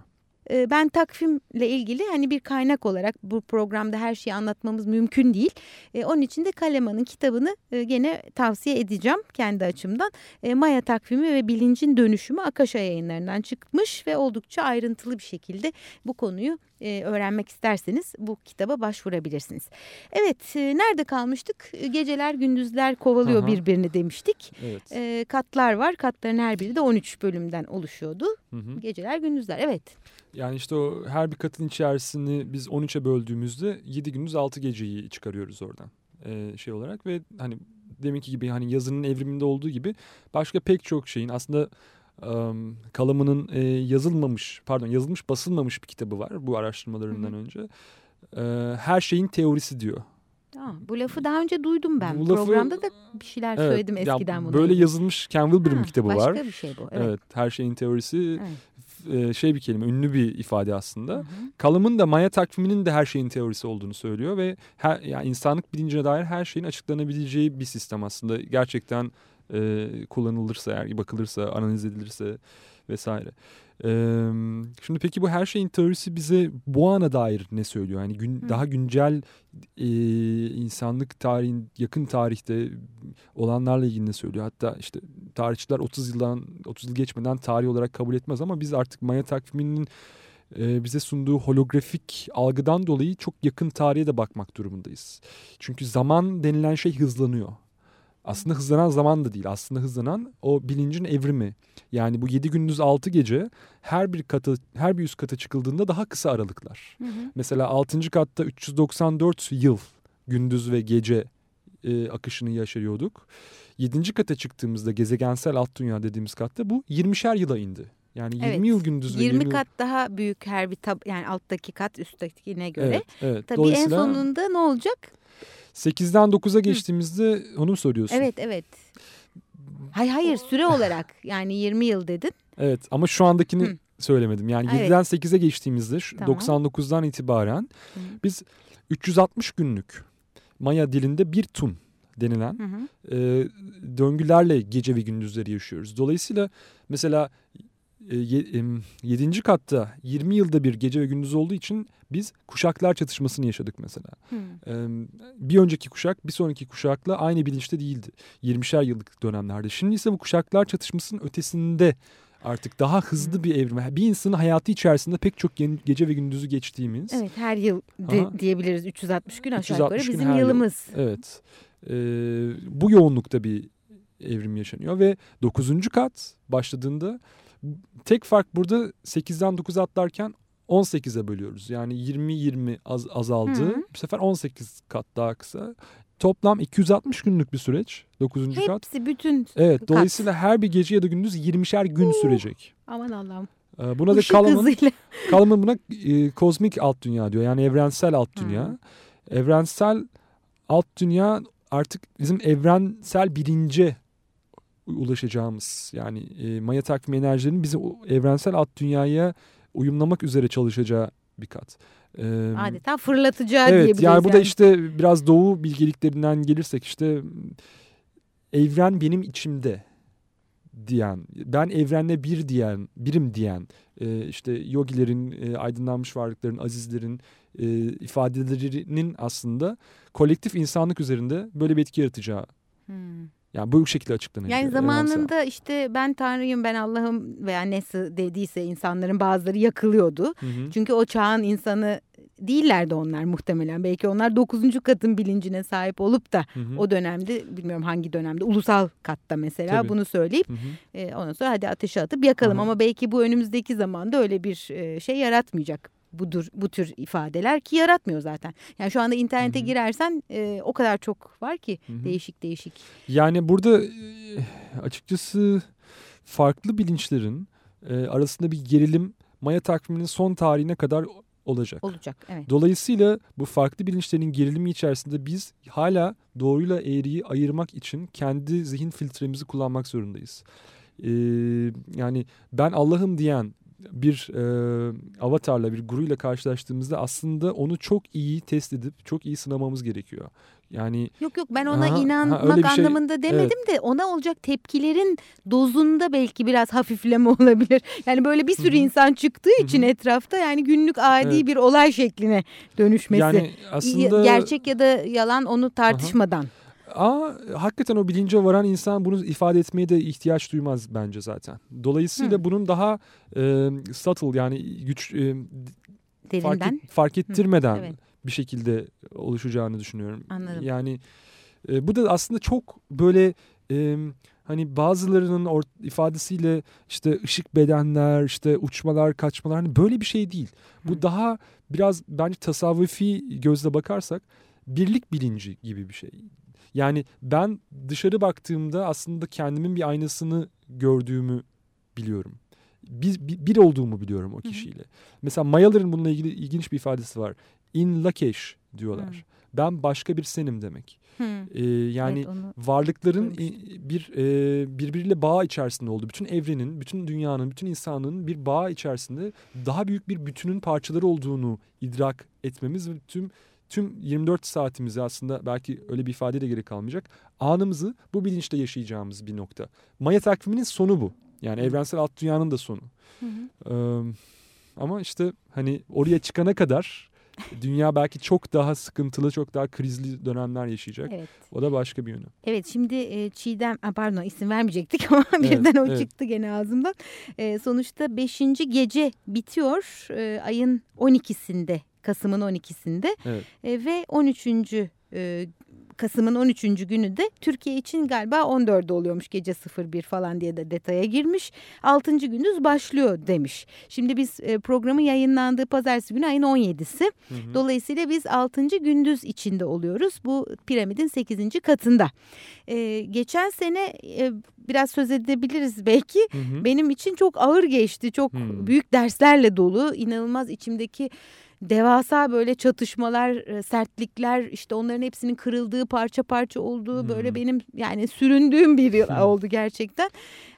Ee, ben takvimle ilgili hani bir kaynak olarak bu programda her şeyi anlatmamız mümkün değil. Ee, onun için de Kaleman'ın kitabını e, gene tavsiye edeceğim kendi açımdan. Ee, Maya takvimi ve bilincin dönüşümü Akasha yayınlarından çıkmış ve oldukça ayrıntılı bir şekilde bu konuyu e, öğrenmek isterseniz bu kitaba başvurabilirsiniz. Evet e, nerede kalmıştık? Geceler gündüzler kovalıyor Aha. birbirini demiştik. Evet. E, katlar var. Katların her biri de 13 bölümden oluşuyordu. Hı hı. Geceler gündüzler evet. Yani işte o her bir katın içerisini biz 13'e böldüğümüzde 7 gündüz 6 geceyi çıkarıyoruz oradan e, şey olarak ve hani deminki gibi hani yazının evriminde olduğu gibi başka pek çok şeyin aslında Kalamı'nın e, yazılmamış pardon yazılmış basılmamış bir kitabı var bu araştırmalarından Hı -hı. önce. E, her şeyin teorisi diyor. Tamam, bu lafı daha önce duydum ben. Bu Programda lafı, da bir şeyler evet, söyledim eskiden bunu. Böyle yazılmış Ken Wilber'ın kitabı başka var. Başka bir şey bu. Evet. evet her şeyin teorisi evet. şey bir kelime, ünlü bir ifade aslında. Hı hı. Kalım'ın da Maya takviminin de her şeyin teorisi olduğunu söylüyor ve her, yani insanlık bilincine dair her şeyin açıklanabileceği bir sistem aslında. Gerçekten e, kullanılırsa eğer bakılırsa analiz edilirse vesaire. E, şimdi peki bu her şeyin teorisi bize bu ana dair ne söylüyor? Yani gün, daha güncel e, insanlık tarihin yakın tarihte olanlarla ilgili ne söylüyor? Hatta işte tarihçiler 30 yıldan 30 yıl geçmeden tarih olarak kabul etmez ama biz artık Maya takviminin bize sunduğu holografik algıdan dolayı çok yakın tarihe de bakmak durumundayız. Çünkü zaman denilen şey hızlanıyor. Aslında hızlanan zaman da değil. Aslında hızlanan o bilincin evrimi. Yani bu 7 gündüz 6 gece her bir katı her bir üst kata çıkıldığında daha kısa aralıklar. Hı hı. Mesela 6. katta 394 yıl gündüz ve gece e, akışını yaşıyorduk. 7. kata çıktığımızda gezegensel alt dünya dediğimiz katta bu 20'şer yıla indi. Yani 20 evet. yıl gündüz ve 20, 20 kat daha büyük her bir tab yani alttaki kat üsttekine göre. Evet, evet. Tabii en sonunda ne olacak? 8'den 9'a geçtiğimizde Hı. onu mu soruyorsun? Evet evet. Hayır hayır süre olarak yani 20 yıl dedin. Evet ama şu andakini Hı. söylemedim. Yani evet. 7'den 8'e geçtiğimizde tamam. 99'dan itibaren Hı. biz 360 günlük Maya dilinde bir tun denilen hı hı. E, döngülerle gece ve gündüzleri yaşıyoruz. Dolayısıyla mesela e, yedinci katta 20 yılda bir gece ve gündüz olduğu için biz kuşaklar çatışmasını yaşadık mesela. Hmm. Bir önceki kuşak bir sonraki kuşakla aynı bilinçte değildi. 20'şer yıllık dönemlerde. Şimdi ise bu kuşaklar çatışmasının ötesinde artık daha hızlı hmm. bir evrim. Bir insanın hayatı içerisinde pek çok gece ve gündüzü geçtiğimiz. Evet her yıl de, diyebiliriz 360 gün aşağı 360 yukarı bizim yılımız. Yıl. Evet. Ee, bu yoğunlukta bir evrim yaşanıyor ve 9. kat başladığında Tek fark burada 8'den 9'a atlarken 18'e bölüyoruz. Yani 20-20 az, azaldı. Hı. Bu sefer 18 kat daha kısa. Toplam 260 günlük bir süreç. 9. Hepsi, kat. Hepsi bütün Evet kat. dolayısıyla her bir gece ya da gündüz 20'şer gün uh, sürecek. Aman Allah'ım. Ee, buna da Kalman, Kalman buna e, kozmik alt dünya diyor. Yani evrensel alt dünya. Hı. Evrensel alt dünya artık bizim evrensel birince ulaşacağımız yani e, Maya takvim enerjilerinin bizi evrensel alt dünyaya uyumlamak üzere çalışacağı bir kat. Ee, Adeta fırlatacağı evet, diyebiliriz. Yani bu da işte biraz doğu bilgeliklerinden gelirsek işte evren benim içimde diyen, ben evrenle bir diyen, birim diyen, e, işte yogilerin, e, aydınlanmış varlıkların, azizlerin e, ifadelerinin aslında kolektif insanlık üzerinde böyle bir etki yaratacağı hmm Yani bu şekilde açıklanabilir. Yani zamanında evrensel. işte ben Tanrıyım ben Allah'ım veya nesi dediyse insanların bazıları yakılıyordu. Hı hı. Çünkü o çağın insanı değillerdi onlar muhtemelen. Belki onlar dokuzuncu katın bilincine sahip olup da hı hı. o dönemde bilmiyorum hangi dönemde ulusal katta mesela Tabii. bunu söyleyip hı hı. E, ondan sonra hadi ateşe atıp yakalım. Hı hı. Ama belki bu önümüzdeki zamanda öyle bir şey yaratmayacak budur bu tür ifadeler ki yaratmıyor zaten. Yani şu anda internete Hı -hı. girersen e, o kadar çok var ki Hı -hı. değişik değişik. Yani burada e, açıkçası farklı bilinçlerin e, arasında bir gerilim Maya takviminin son tarihine kadar olacak. Olacak evet. Dolayısıyla bu farklı bilinçlerin gerilimi içerisinde biz hala doğruyla eğriyi ayırmak için kendi zihin filtremizi kullanmak zorundayız. Ee, yani ben Allah'ım diyen bir e, avatarla bir guruyla karşılaştığımızda aslında onu çok iyi test edip çok iyi sınamamız gerekiyor. Yani Yok yok ben ona aha, inanmak ha, şey, anlamında demedim evet. de ona olacak tepkilerin dozunda belki biraz hafifleme olabilir. Yani böyle bir sürü Hı-hı. insan çıktığı için Hı-hı. etrafta yani günlük adi evet. bir olay şekline dönüşmesi. Yani aslında gerçek ya da yalan onu tartışmadan. Aha. Ama hakikaten o bilince varan insan bunu ifade etmeye de ihtiyaç duymaz bence zaten. Dolayısıyla Hı. bunun daha e, subtle yani güç e, fark, et, fark ettirmeden Hı. Evet. bir şekilde oluşacağını düşünüyorum. Anladım. Yani e, bu da aslında çok böyle e, hani bazılarının or, ifadesiyle işte ışık bedenler, işte uçmalar, kaçmalar hani böyle bir şey değil. Hı. Bu daha biraz bence tasavvufi gözle bakarsak birlik bilinci gibi bir şey. Yani ben dışarı baktığımda aslında kendimin bir aynasını gördüğümü biliyorum. Bir, bir, bir olduğumu biliyorum o kişiyle. Hı hı. Mesela Mayaların bununla ilgili ilginç bir ifadesi var. In Lakesh diyorlar. Hı. Ben başka bir senim demek. Ee, yani evet, varlıkların bir e, birbiriyle bağ içerisinde olduğu, bütün evrenin, bütün dünyanın, bütün insanlığın bir bağ içerisinde daha büyük bir bütünün parçaları olduğunu idrak etmemiz ve tüm tüm 24 saatimizi aslında belki öyle bir ifade de gerek kalmayacak. Anımızı bu bilinçle yaşayacağımız bir nokta. Maya takviminin sonu bu. Yani evrensel alt dünyanın da sonu. Hı hı. Ee, ama işte hani oraya çıkana kadar dünya belki çok daha sıkıntılı, çok daha krizli dönemler yaşayacak. Evet. O da başka bir yönü. Evet şimdi e, Çiğdem, pardon isim vermeyecektik ama birden evet, o evet. çıktı gene ağzımdan. E, sonuçta 5. gece bitiyor. E, ayın 12'sinde Kasım'ın 12'sinde evet. e, ve 13. E, Kasım'ın 13. günü de Türkiye için galiba 14'de oluyormuş gece 01 falan diye de detaya girmiş. 6. gündüz başlıyor demiş. Şimdi biz e, programı yayınlandığı pazartesi günü ayın 17'si. Hı hı. Dolayısıyla biz 6. gündüz içinde oluyoruz. Bu piramidin 8. katında. Ee, geçen sene e, biraz söz edebiliriz belki. Hı hı. Benim için çok ağır geçti. Çok hı. büyük derslerle dolu. İnanılmaz içimdeki devasa böyle çatışmalar, e, sertlikler işte onların hepsinin kırıldığı parça parça olduğu hmm. böyle benim yani süründüğüm bir yıl hmm. oldu gerçekten.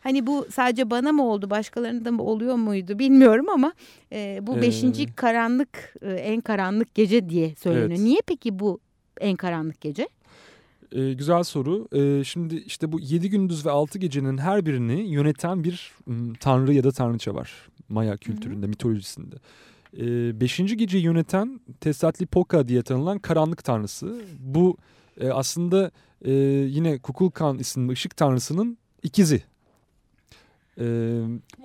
Hani bu sadece bana mı oldu başkalarına da mı oluyor muydu bilmiyorum ama e, bu beşinci ee... karanlık e, en karanlık gece diye söyleniyor. Evet. Niye peki bu en karanlık gece? Ee, güzel soru. Ee, şimdi işte bu yedi gündüz ve altı gecenin her birini yöneten bir ım, tanrı ya da tanrıça var. Maya kültüründe, Hı -hı. mitolojisinde. E, beşinci geceyi yöneten Tezatlipoca diye tanınan karanlık tanrısı. Bu e, aslında e, yine Kukulkan isimli ışık tanrısının ikizi. E,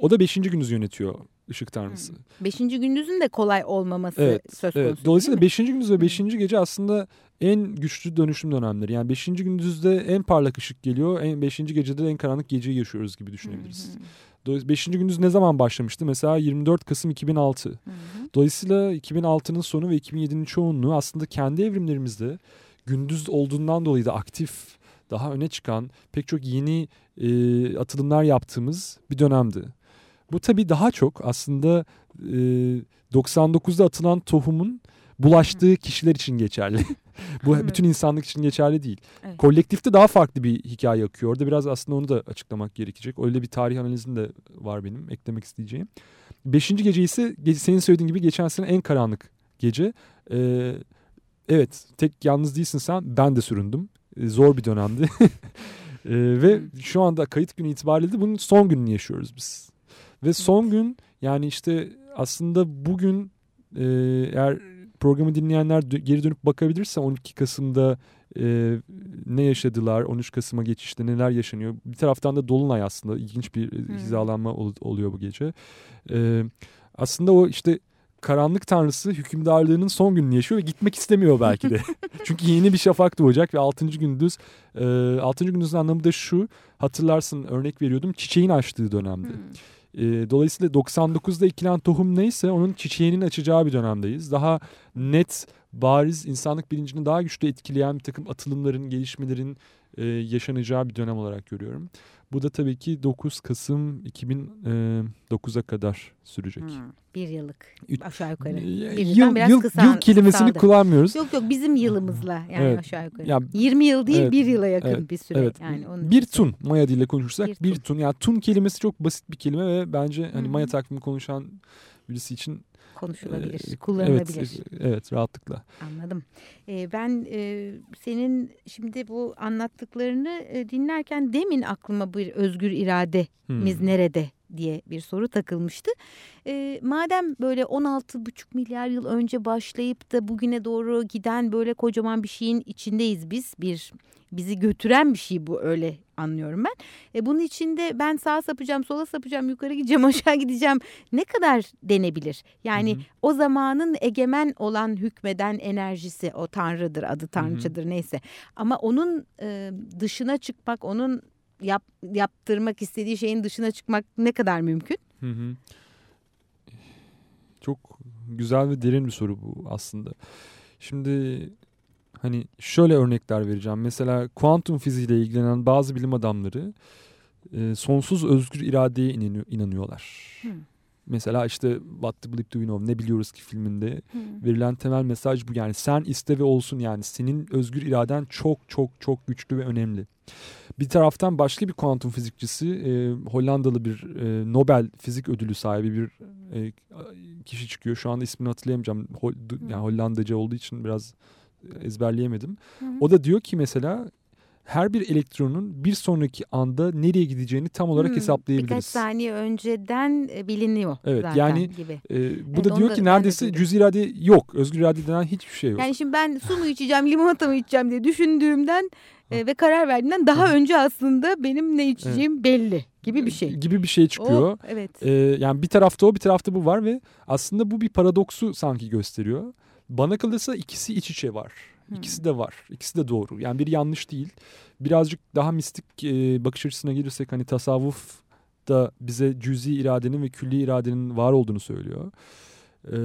o da beşinci gündüzü yönetiyor ışık tanrısı. Hmm. Beşinci gündüzün de kolay olmaması evet, söz konusu. Evet. Dolayısıyla beşinci gündüz ve beşinci gece aslında en güçlü dönüşüm dönemleri. Yani beşinci gündüzde en parlak ışık geliyor. En beşinci gecede en karanlık geceyi yaşıyoruz gibi düşünebiliriz. Hmm. Beşinci gündüz ne zaman başlamıştı? Mesela 24 Kasım 2006. Hı hı. Dolayısıyla 2006'nın sonu ve 2007'nin çoğunluğu aslında kendi evrimlerimizde gündüz olduğundan dolayı da aktif, daha öne çıkan pek çok yeni e, atılımlar yaptığımız bir dönemdi. Bu tabii daha çok aslında e, 99'da atılan tohumun bulaştığı kişiler için geçerli. Bu bütün insanlık için geçerli değil. Evet. Kolektifte daha farklı bir hikaye akıyor. Orada biraz aslında onu da açıklamak gerekecek. Öyle bir tarih analizim de var benim eklemek isteyeceğim. Beşinci gece ise senin söylediğin gibi geçen sene en karanlık gece. Ee, evet tek yalnız değilsin sen ben de süründüm. Ee, zor bir dönemdi. ee, ve şu anda kayıt günü itibariyle de bunun son gününü yaşıyoruz biz. Ve son gün yani işte aslında bugün e, eğer programı dinleyenler geri dönüp bakabilirse 12 Kasım'da e, ne yaşadılar 13 Kasım'a geçişte neler yaşanıyor. Bir taraftan da Dolunay aslında ilginç bir hmm. hizalanma ol, oluyor bu gece. E, aslında o işte karanlık tanrısı hükümdarlığının son gününü yaşıyor ve gitmek istemiyor belki de. Çünkü yeni bir şafak doğacak ve 6. gündüz e, 6. gündüzün anlamı da şu hatırlarsın örnek veriyordum çiçeğin açtığı dönemde. Hmm. E, dolayısıyla 99'da ekilen tohum neyse onun çiçeğinin açacağı bir dönemdeyiz. Daha net, bariz insanlık bilincini daha güçlü etkileyen bir takım atılımların, gelişmelerin e, yaşanacağı bir dönem olarak görüyorum. Bu da tabii ki 9 Kasım 2009'a kadar sürecek. Hmm, bir yıllık aşağı yukarı. Bir yıl, biraz yıl, kısa, yıl kelimesini kısaldı. kullanmıyoruz. Yok yok bizim yılımızla yani evet. aşağı yukarı. Ya, 20 yıl değil evet, bir yıla yakın evet, bir süre. Evet. Yani onun bir tun Maya diliyle konuşursak bir, bir tun. tun. Yani tun kelimesi çok basit bir kelime ve bence hani hmm. Maya takvimi konuşan birisi için konuşulabilir, ee, kullanılabilir. Evet, evet rahatlıkla. Anladım. Ee, ben e, senin şimdi bu anlattıklarını e, dinlerken demin aklıma bir özgür irademiz hmm. nerede diye bir soru takılmıştı. E, madem böyle 16,5 milyar yıl önce başlayıp da bugüne doğru giden böyle kocaman bir şeyin içindeyiz biz. Bir bizi götüren bir şey bu öyle anlıyorum ben. E, bunun içinde ben sağa sapacağım, sola sapacağım, yukarı gideceğim, aşağı gideceğim. Ne kadar denebilir? Yani hı hı. o zamanın egemen olan hükmeden enerjisi o tanrıdır, adı tanrıçadır hı hı. neyse. Ama onun e, dışına çıkmak, onun yap, yaptırmak istediği şeyin dışına çıkmak ne kadar mümkün? Hı hı. Çok güzel ve derin bir soru bu aslında. Şimdi hani şöyle örnekler vereceğim. Mesela kuantum fiziğiyle ilgilenen bazı bilim adamları e, sonsuz özgür iradeye inanıyor, inanıyorlar. Hmm. Mesela işte What the Bleep Do We Know ne biliyoruz ki filminde hmm. verilen temel mesaj bu yani sen iste ve olsun yani senin özgür iraden çok çok çok güçlü ve önemli. Bir taraftan başka bir kuantum fizikçisi e, Hollandalı bir e, Nobel fizik ödülü sahibi bir e, kişi çıkıyor. Şu anda ismini hatırlayamayacağım. Hol, yani Hollandaca olduğu için biraz ezberleyemedim. Hı hı. O da diyor ki mesela her bir elektronun bir sonraki anda nereye gideceğini tam olarak hmm, hesaplayabiliriz. Birkaç saniye önceden e, biliniyor evet, zaten yani, gibi. E, bu evet, da diyor ki neredeyse cüz irade yok. Özgür irade denen hiçbir şey yok. Yani şimdi ben su mu içeceğim, limonata mı içeceğim diye düşündüğümden e, ve karar verdiğimden daha önce aslında benim ne içeceğim evet. belli gibi bir şey. Gibi bir şey çıkıyor. O, evet. E, yani bir tarafta o bir tarafta bu var ve aslında bu bir paradoksu sanki gösteriyor. Bana kalırsa ikisi iç içe var. İkisi de var. İkisi de doğru. Yani biri yanlış değil. Birazcık daha mistik e, bakış açısına gelirsek hani tasavvuf da bize cüzi iradenin ve külli iradenin var olduğunu söylüyor. E,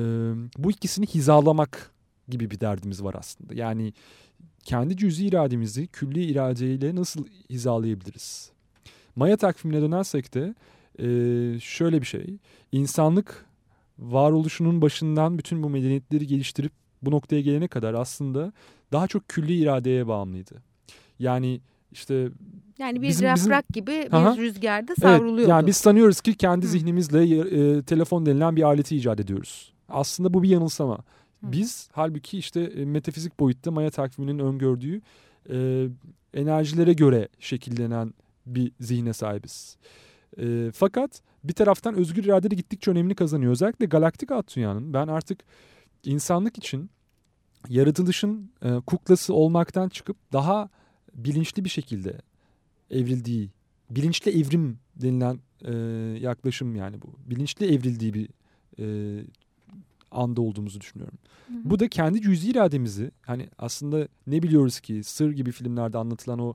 bu ikisini hizalamak gibi bir derdimiz var aslında. Yani kendi cüzi irademizi külli iradeyle nasıl hizalayabiliriz? Maya takvimine dönersek de e, şöyle bir şey. İnsanlık varoluşunun başından bütün bu medeniyetleri geliştirip bu noktaya gelene kadar aslında daha çok külli iradeye bağımlıydı. Yani işte yani bir bizim, yaprak bizim, gibi bir aha, rüzgarda savruluyordu. Evet, yani biz sanıyoruz ki kendi zihnimizle e, telefon denilen bir aleti icat ediyoruz. Aslında bu bir yanılsama. Hı. Biz halbuki işte e, metafizik boyutta Maya takviminin öngördüğü e, enerjilere göre şekillenen bir zihne sahibiz. E, fakat bir taraftan özgür irade de gittikçe önemli kazanıyor. Özellikle galaktik at dünyanın ben artık insanlık için yaratılışın e, kuklası olmaktan çıkıp daha bilinçli bir şekilde evrildiği, bilinçli evrim denilen e, yaklaşım yani bu. Bilinçli evrildiği bir e, anda olduğumuzu düşünüyorum. Hı hı. Bu da kendi cüzi irademizi hani aslında ne biliyoruz ki sır gibi filmlerde anlatılan o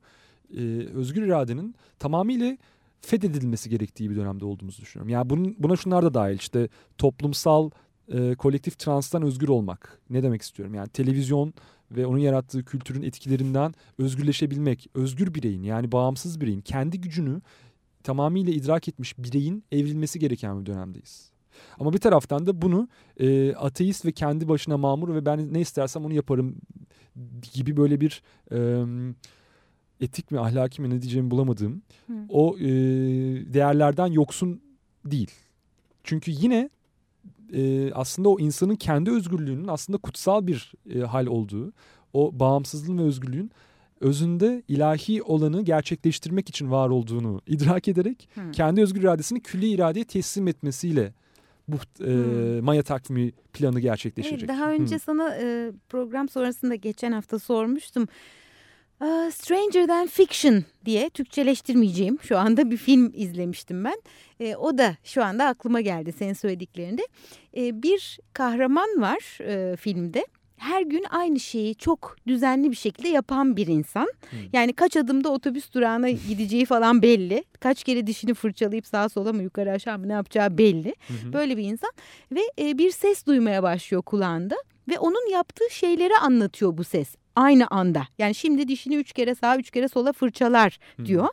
e, özgür iradenin tamamıyla fethedilmesi gerektiği bir dönemde olduğumuzu düşünüyorum. Yani bunun, buna şunlar da dahil işte toplumsal e, kolektif transtan özgür olmak. Ne demek istiyorum? Yani televizyon ve onun yarattığı kültürün etkilerinden özgürleşebilmek, özgür bireyin yani bağımsız bireyin kendi gücünü tamamıyla idrak etmiş bireyin evrilmesi gereken bir dönemdeyiz. Ama bir taraftan da bunu e, ateist ve kendi başına mamur ve ben ne istersem onu yaparım gibi böyle bir e, etik mi ahlaki mi ne diyeceğimi bulamadığım Hı. o e, değerlerden yoksun değil. Çünkü yine e, aslında o insanın kendi özgürlüğünün aslında kutsal bir e, hal olduğu, o bağımsızlığın ve özgürlüğün özünde ilahi olanı gerçekleştirmek için var olduğunu idrak ederek hmm. kendi özgür iradesini külli iradeye teslim etmesiyle bu e, hmm. Maya takvimi planı gerçekleşecek. Evet, daha önce hmm. sana e, program sonrasında geçen hafta sormuştum. Uh, Stranger Than Fiction diye Türkçeleştirmeyeceğim şu anda bir film izlemiştim ben. E, o da şu anda aklıma geldi senin söylediklerinde. E, bir kahraman var e, filmde her gün aynı şeyi çok düzenli bir şekilde yapan bir insan. Hmm. Yani kaç adımda otobüs durağına gideceği falan belli. Kaç kere dişini fırçalayıp sağa sola mı yukarı aşağı mı ne yapacağı belli. Hmm. Böyle bir insan ve e, bir ses duymaya başlıyor kulağında ve onun yaptığı şeyleri anlatıyor bu ses aynı anda. Yani şimdi dişini üç kere sağa üç kere sola fırçalar diyor.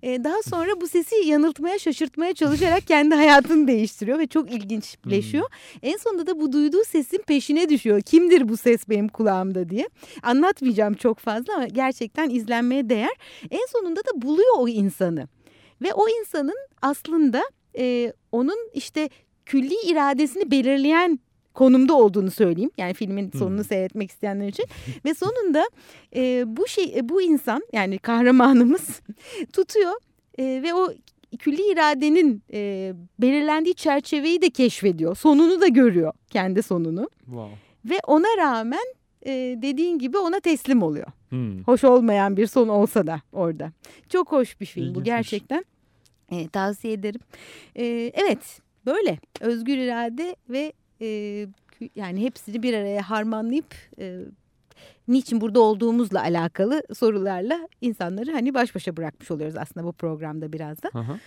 Hmm. Ee, daha sonra bu sesi yanıltmaya şaşırtmaya çalışarak kendi hayatını değiştiriyor ve çok ilginçleşiyor. Hmm. En sonunda da bu duyduğu sesin peşine düşüyor. Kimdir bu ses benim kulağımda diye. Anlatmayacağım çok fazla ama gerçekten izlenmeye değer. En sonunda da buluyor o insanı. Ve o insanın aslında e, onun işte külli iradesini belirleyen konumda olduğunu söyleyeyim. Yani filmin sonunu hmm. seyretmek isteyenler için. Ve sonunda e, bu şey e, bu insan yani kahramanımız tutuyor e, ve o külli iradenin e, belirlendiği çerçeveyi de keşfediyor. Sonunu da görüyor kendi sonunu. Wow. Ve ona rağmen e, dediğin gibi ona teslim oluyor. Hmm. Hoş olmayan bir son olsa da orada. Çok hoş bir film İlginçmiş. bu gerçekten. E, tavsiye ederim. E, evet böyle özgür irade ve e, yani hepsini bir araya harmanlayıp e, niçin burada olduğumuzla alakalı sorularla insanları hani baş başa bırakmış oluyoruz aslında bu programda biraz da. Hı hı.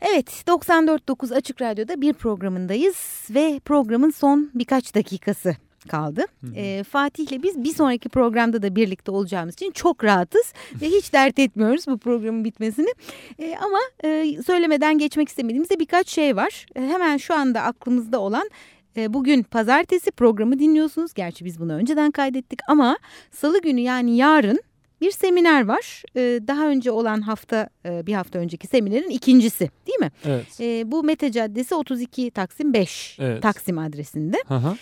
Evet 94.9 Açık Radyo'da bir programındayız ve programın son birkaç dakikası kaldı. Hı hı. E, Fatih'le biz bir sonraki programda da birlikte olacağımız için çok rahatız ve hiç dert etmiyoruz bu programın bitmesini. E, ama e, söylemeden geçmek istemediğimiz de birkaç şey var. E, hemen şu anda aklımızda olan bugün pazartesi programı dinliyorsunuz. Gerçi biz bunu önceden kaydettik ama salı günü yani yarın bir seminer var. E, daha önce olan hafta e, bir hafta önceki seminerin ikincisi değil mi? Evet. Bu Mete Caddesi 32 Taksim 5 evet. Taksim adresinde. Hı hı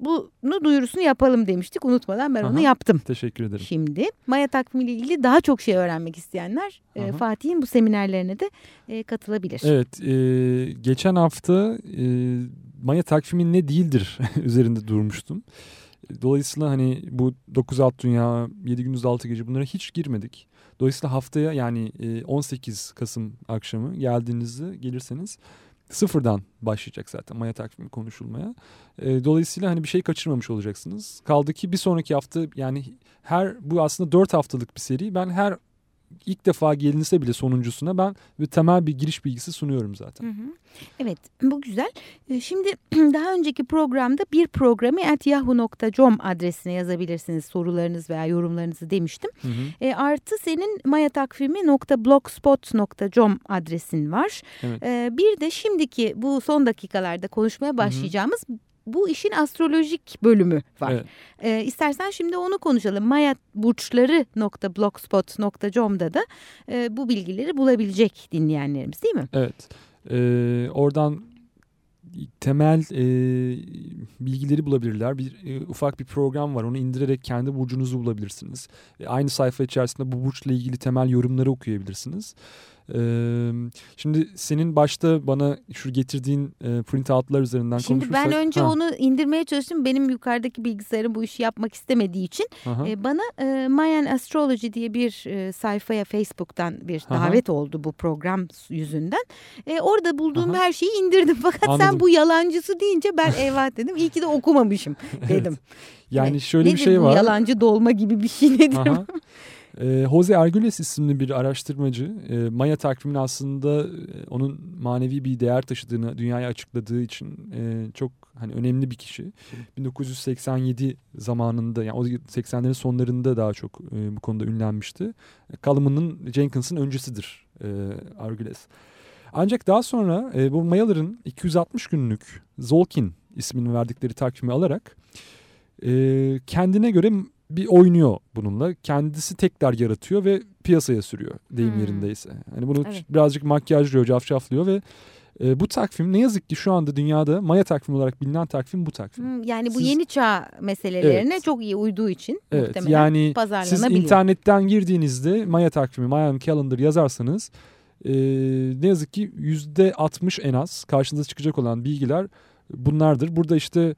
bunu duyurusunu yapalım demiştik. Unutmadan ben Aha, onu yaptım. Teşekkür ederim. Şimdi Maya takvimiyle ilgili daha çok şey öğrenmek isteyenler e, Fatih'in bu seminerlerine de e, katılabilir. Evet. E, geçen hafta e, Maya takvimi ne değildir üzerinde durmuştum. Dolayısıyla hani bu 9 alt dünya, 7 gündüz 6 gece bunlara hiç girmedik. Dolayısıyla haftaya yani 18 Kasım akşamı geldiğinizde gelirseniz sıfırdan başlayacak zaten Maya takvimi konuşulmaya. E, dolayısıyla hani bir şey kaçırmamış olacaksınız. Kaldı ki bir sonraki hafta yani her bu aslında dört haftalık bir seri. Ben her ilk defa gelinse bile sonuncusuna ben bir temel bir giriş bilgisi sunuyorum zaten. Hı hı. Evet bu güzel. Ee, şimdi daha önceki programda bir programı yahoo.com adresine yazabilirsiniz sorularınız veya yorumlarınızı demiştim. Hı hı. E, artı senin maya takvimi.blogspot.com adresin var. Evet. E, bir de şimdiki bu son dakikalarda konuşmaya başlayacağımız hı hı bu işin astrolojik bölümü var. Evet. Ee, istersen şimdi onu konuşalım. Maya burçları.blogspot.com'da da e, bu bilgileri bulabilecek dinleyenlerimiz değil mi? Evet. Ee, oradan temel e, bilgileri bulabilirler. Bir e, ufak bir program var. Onu indirerek kendi burcunuzu bulabilirsiniz. E, aynı sayfa içerisinde bu burçla ilgili temel yorumları okuyabilirsiniz. Ee, şimdi senin başta bana şu getirdiğin e, print outlar üzerinden şimdi konuşursak. Şimdi ben önce ha. onu indirmeye çalıştım. Benim yukarıdaki bilgisayarım bu işi yapmak istemediği için e, bana e, Mayan Astrology diye bir e, sayfaya Facebook'tan bir Aha. davet oldu bu program yüzünden. E, orada bulduğum Aha. her şeyi indirdim. Fakat Anladım. sen bu yalancısı deyince ben eyvah dedim. İyi ki de okumamışım dedim. evet. Yani evet. şöyle bir şey var. Yalancı dolma gibi bir şey nedir? E, Jose Arguelles isimli bir araştırmacı e, Maya takviminin aslında e, onun manevi bir değer taşıdığını dünyaya açıkladığı için e, çok hani önemli bir kişi. 1987 zamanında yani o 80'lerin sonlarında daha çok bu konuda ünlenmişti. Kalımının Jenkins'in öncüsüdür e, Arguelles. Ancak daha sonra bu Mayaların 260 günlük Zolkin ismini verdikleri takvimi alarak kendine göre bir oynuyor bununla. Kendisi tekrar yaratıyor ve piyasaya sürüyor deyim hmm. yerindeyse. Hani bunu evet. birazcık makyajlıyor, cafcaflıyor ve e, bu takvim ne yazık ki şu anda dünyada Maya takvimi olarak bilinen takvim bu takvim. Hmm, yani bu siz, yeni çağ meselelerine evet. çok iyi uyduğu için evet, muhtemelen yani pazarlanabiliyor. Siz internetten girdiğinizde Maya takvimi, Mayan Calendar yazarsanız e, ne yazık ki yüzde 60 en az karşınıza çıkacak olan bilgiler bunlardır. Burada işte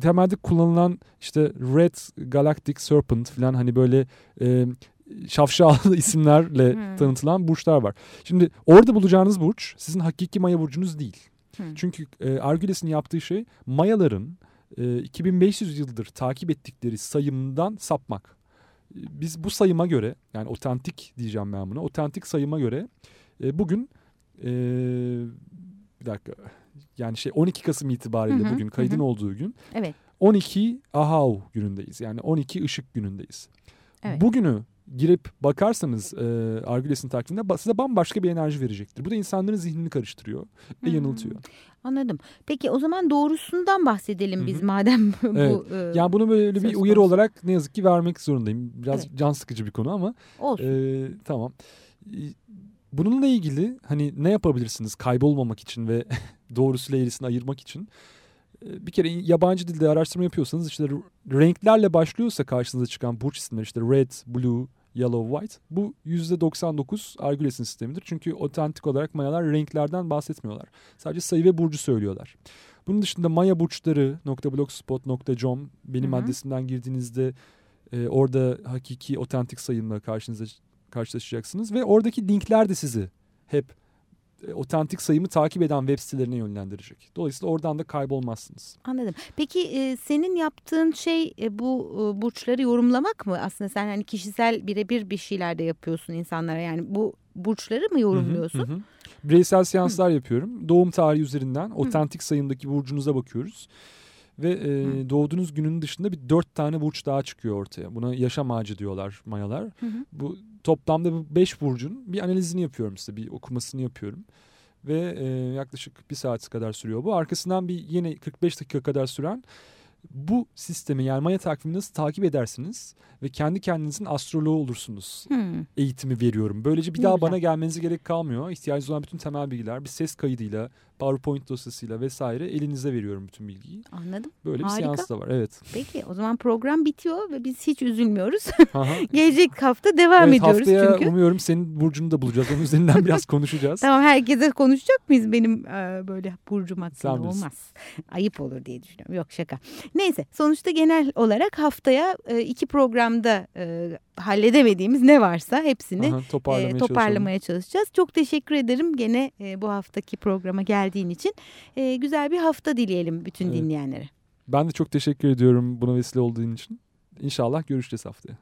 temelde kullanılan işte Red Galactic Serpent falan hani böyle e, şafşalı isimlerle hmm. tanıtılan burçlar var. Şimdi orada bulacağınız burç sizin hakiki maya burcunuz değil. Hmm. Çünkü e, Argüles'in yaptığı şey mayaların e, 2500 yıldır takip ettikleri sayımdan sapmak. Biz bu sayıma göre yani otentik diyeceğim ben buna. Otentik sayıma göre e, bugün e, bir dakika yani şey 12 Kasım itibariyle hı hı, bugün kaydın hı. olduğu gün. Evet. 12 Ahau günündeyiz. Yani 12 ışık günündeyiz. Evet. Bugünü girip bakarsanız e, Argüles'in takvimine size bambaşka bir enerji verecektir. Bu da insanların zihnini karıştırıyor ve hmm. yanıltıyor. Anladım. Peki o zaman doğrusundan bahsedelim Hı-hı. biz madem bu. Evet. E, yani bunu böyle bir uyarı konusu. olarak ne yazık ki vermek zorundayım. Biraz evet. can sıkıcı bir konu ama. Olsun. E, tamam. Bununla ilgili hani ne yapabilirsiniz kaybolmamak için ve doğrusuyla eğrisini ayırmak için? bir kere yabancı dilde araştırma yapıyorsanız işte renklerle başlıyorsa karşınıza çıkan burç isimleri işte red, blue, yellow, white bu %99 Argüles'in sistemidir. Çünkü otentik olarak mayalar renklerden bahsetmiyorlar. Sadece sayı ve burcu söylüyorlar. Bunun dışında maya burçları .blogspot.com benim Hı -hı. adresimden girdiğinizde e, orada hakiki otentik sayımla karşınıza karşılaşacaksınız ve oradaki linkler de sizi hep e, otentik sayımı takip eden web sitelerine yönlendirecek. Dolayısıyla oradan da kaybolmazsınız. Anladım. Peki e, senin yaptığın şey e, bu e, burçları yorumlamak mı? Aslında sen hani kişisel birebir bir şeyler de yapıyorsun insanlara. Yani bu burçları mı yorumluyorsun? Hı hı hı. Bireysel seanslar hı. yapıyorum. Doğum tarihi üzerinden otentik hı. sayımdaki burcunuza bakıyoruz. Ve e, doğduğunuz günün dışında bir dört tane burç daha çıkıyor ortaya. Buna yaşam ağacı diyorlar mayalar. Hı hı. Bu toplamda bu beş burcun bir analizini yapıyorum size. Bir okumasını yapıyorum. Ve e, yaklaşık bir saat kadar sürüyor bu. Arkasından bir yine 45 dakika kadar süren bu sistemi yani Maya takvimini nasıl takip edersiniz ve kendi kendinizin astroloğu olursunuz. Hmm. Eğitimi veriyorum. Böylece bir ne daha güzel. bana gelmenize gerek kalmıyor. İhtiyacınız olan bütün temel bilgiler bir ses kaydıyla, PowerPoint dosyasıyla vesaire elinize veriyorum bütün bilgiyi. Anladım. Böyle bir Harika. seans da var. Evet. Peki o zaman program bitiyor ve biz hiç üzülmüyoruz. Gelecek hafta devam evet, ediyoruz haftaya çünkü. umuyorum senin burcunu da bulacağız. Onun üzerinden biraz konuşacağız. tamam herkese konuşacak mıyız benim e, böyle burcum hakkında olmaz. Ayıp olur diye düşünüyorum. Yok şaka. Neyse sonuçta genel olarak haftaya e, iki programda e, halledemediğimiz ne varsa hepsini Aha, toparlamaya, e, toparlamaya çalışacağız. Çok teşekkür ederim gene e, bu haftaki programa geldiğin için. E, güzel bir hafta dileyelim bütün evet. dinleyenlere. Ben de çok teşekkür ediyorum buna vesile olduğun için. İnşallah görüşeceğiz haftaya.